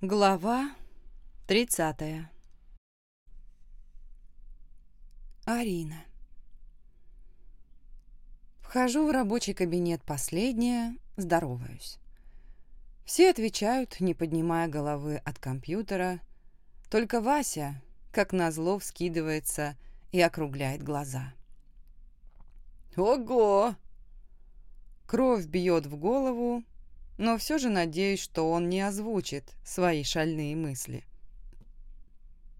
Глава 30 Арина Вхожу в рабочий кабинет последняя, здороваюсь. Все отвечают, не поднимая головы от компьютера, только Вася, как назло, вскидывается и округляет глаза. «Ого!» Кровь бьет в голову, но все же надеюсь, что он не озвучит свои шальные мысли.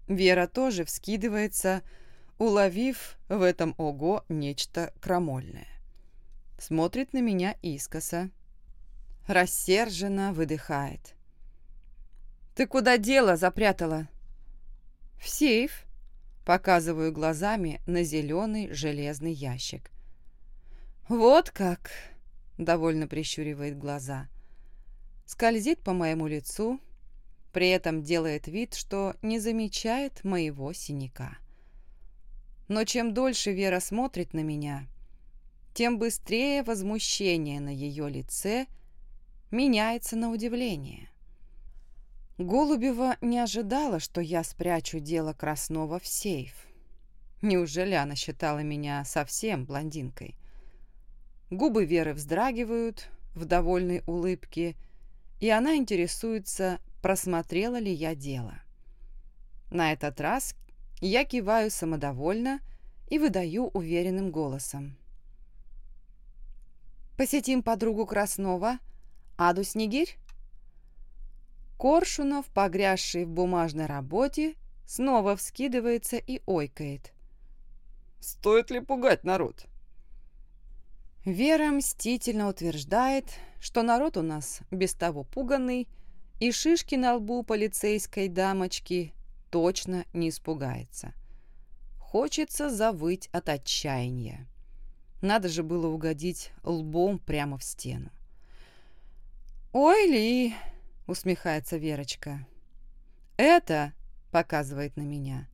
Вера тоже вскидывается, уловив в этом ого нечто крамольное. Смотрит на меня искоса. Рассерженно выдыхает. «Ты куда дело запрятала?» «В сейф», — показываю глазами на зеленый железный ящик. «Вот как!» — довольно прищуривает глаза скользит по моему лицу, при этом делает вид, что не замечает моего синяка. Но чем дольше Вера смотрит на меня, тем быстрее возмущение на ее лице меняется на удивление. Голубева не ожидала, что я спрячу дело Краснова в сейф. Неужели она считала меня совсем блондинкой? Губы Веры вздрагивают в довольной улыбке, и она интересуется, просмотрела ли я дело. На этот раз я киваю самодовольно и выдаю уверенным голосом. «Посетим подругу Краснова, Аду Снегирь?» Коршунов, погрязший в бумажной работе, снова вскидывается и ойкает. «Стоит ли пугать народ?» Вера мстительно утверждает, что народ у нас без того пуганный, и шишки на лбу полицейской дамочки точно не испугается. Хочется завыть от отчаяния. Надо же было угодить лбом прямо в стену. «Ой, Ли!» — усмехается Верочка. «Это...» — показывает на меня.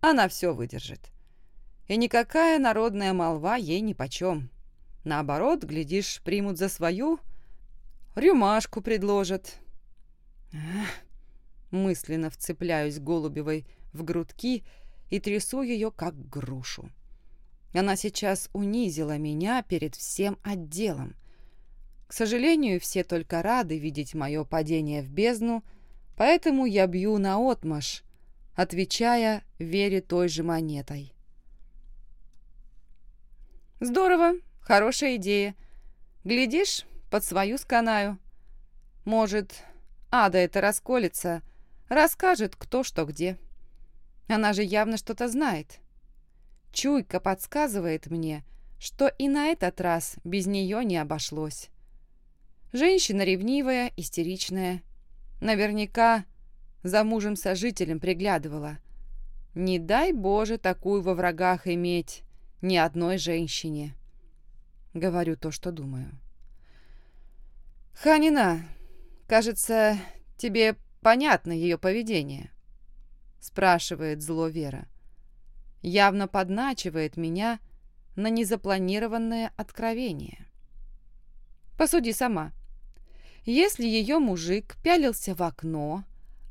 «Она все выдержит. И никакая народная молва ей нипочем. Наоборот, глядишь, примут за свою, рюмашку предложат. мысленно вцепляюсь Голубевой в грудки и трясу ее, как грушу. Она сейчас унизила меня перед всем отделом. К сожалению, все только рады видеть мое падение в бездну, поэтому я бью наотмашь, отвечая Вере той же монетой. «Здорово, хорошая идея. Глядишь, под свою сканаю. Может, Ада это расколется, расскажет, кто что где. Она же явно что-то знает. Чуйка подсказывает мне, что и на этот раз без нее не обошлось. Женщина ревнивая, истеричная. Наверняка за мужем-сожителем приглядывала. Не дай Боже такую во врагах иметь ни одной женщине. Говорю то, что думаю. «Ханина, кажется, тебе понятно ее поведение?» спрашивает зло Вера. Явно подначивает меня на незапланированное откровение. Посуди сама. Если ее мужик пялился в окно,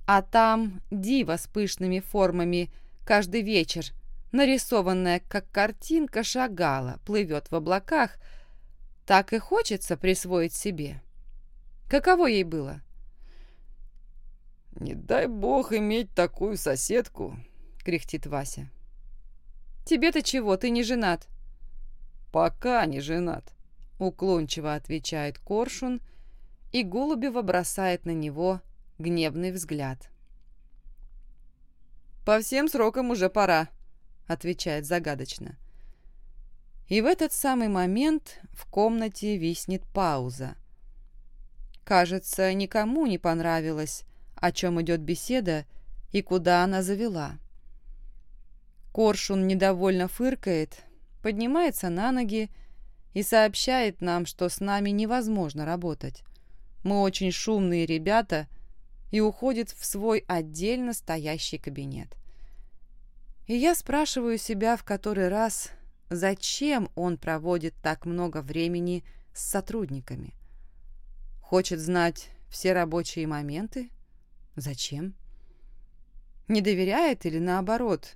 а там дива с пышными формами каждый вечер, нарисованная как картинка, шагала, плывет в облаках, так и хочется присвоить себе. Каково ей было? «Не дай бог иметь такую соседку», — кряхтит Вася. «Тебе-то чего? Ты не женат?» «Пока не женат», — уклончиво отвечает Коршун, и Голубева бросает на него гневный взгляд. «По всем срокам уже пора», — отвечает загадочно. И в этот самый момент в комнате виснет пауза, Кажется, никому не понравилось, о чем идет беседа и куда она завела. Коршун недовольно фыркает, поднимается на ноги и сообщает нам, что с нами невозможно работать. Мы очень шумные ребята и уходит в свой отдельно стоящий кабинет. И я спрашиваю себя в который раз, зачем он проводит так много времени с сотрудниками. Хочет знать все рабочие моменты? Зачем? Не доверяет или наоборот,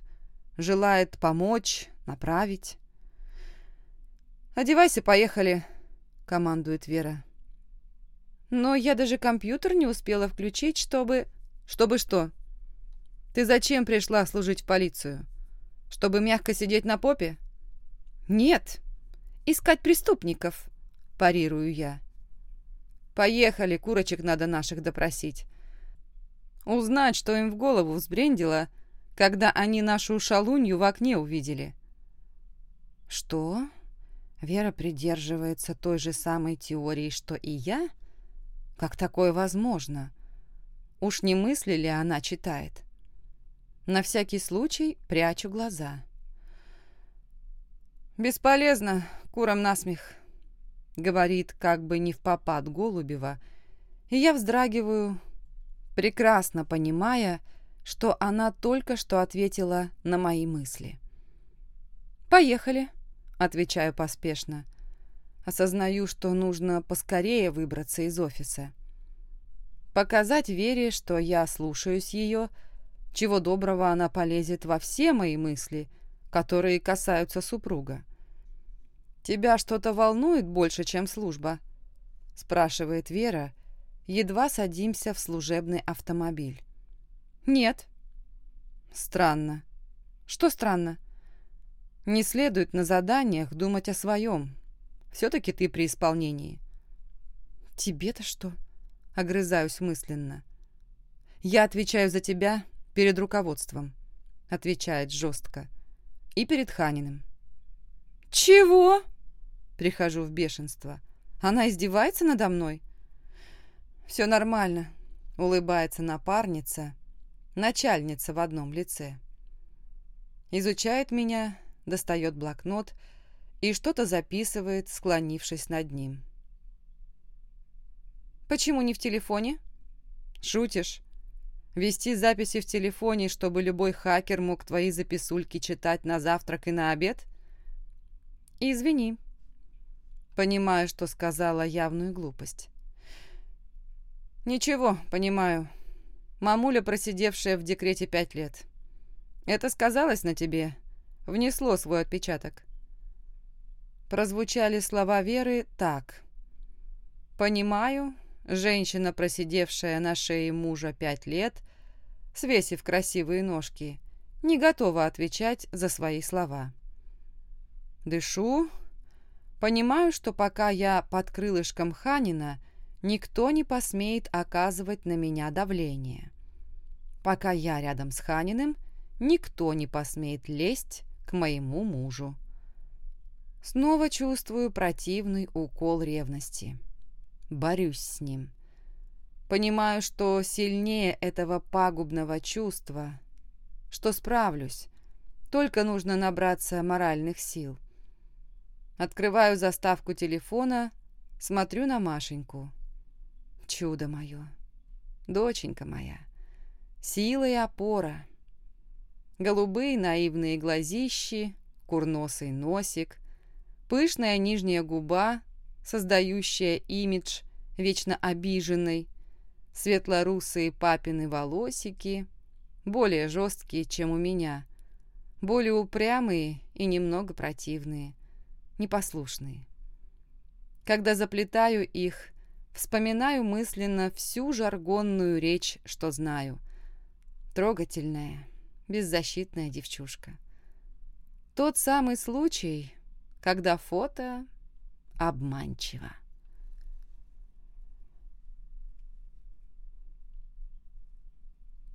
желает помочь, направить? «Одевайся, поехали», — командует Вера. «Но я даже компьютер не успела включить, чтобы...» «Чтобы что? Ты зачем пришла служить в полицию? Чтобы мягко сидеть на попе?» «Нет, искать преступников», — парирую я. «Поехали, курочек надо наших допросить. Узнать, что им в голову взбрендило, когда они нашу шалунью в окне увидели». «Что?» Вера придерживается той же самой теории, что и я? Как такое возможно? Уж не мысли ли она читает? На всякий случай прячу глаза. «Бесполезно, курам насмех», — говорит как бы не в попад Голубева, и я вздрагиваю, прекрасно понимая, что она только что ответила на мои мысли. «Поехали», — отвечаю поспешно. Осознаю, что нужно поскорее выбраться из офиса. Показать Вере, что я слушаюсь ее, чего доброго она полезет во все мои мысли — которые касаются супруга. «Тебя что-то волнует больше, чем служба?» – спрашивает Вера. Едва садимся в служебный автомобиль. «Нет». «Странно». «Что странно?» «Не следует на заданиях думать о своем. Все-таки ты при исполнении». «Тебе-то что?» – огрызаюсь мысленно. «Я отвечаю за тебя перед руководством», – отвечает жестко и перед Ханиным. «Чего?» Прихожу в бешенство. «Она издевается надо мной?» «Все нормально», — улыбается напарница, начальница в одном лице. Изучает меня, достает блокнот и что-то записывает, склонившись над ним. «Почему не в телефоне?» «Шутишь?» Вести записи в телефоне, чтобы любой хакер мог твои записульки читать на завтрак и на обед? Извини. Понимаю, что сказала явную глупость. Ничего, понимаю. Мамуля, просидевшая в декрете пять лет. Это сказалось на тебе? Внесло свой отпечаток. Прозвучали слова Веры так. «Понимаю, женщина, просидевшая на шее мужа пять лет, свесив красивые ножки, не готова отвечать за свои слова. Дышу, понимаю, что пока я под крылышком Ханина, никто не посмеет оказывать на меня давление. Пока я рядом с Ханиным, никто не посмеет лезть к моему мужу. Снова чувствую противный укол ревности. Борюсь с ним. Понимаю, что сильнее этого пагубного чувства, что справлюсь, только нужно набраться моральных сил. Открываю заставку телефона, смотрю на Машеньку. Чудо мое, доченька моя, сила и опора. Голубые наивные глазищи, курносый носик, пышная нижняя губа, создающая имидж вечно обиженной, светлорусые папины волосики, более жесткие, чем у меня, более упрямые и немного противные, непослушные. Когда заплетаю их, вспоминаю мысленно всю жаргонную речь, что знаю. Трогательная, беззащитная девчушка. Тот самый случай, когда фото обманчиво.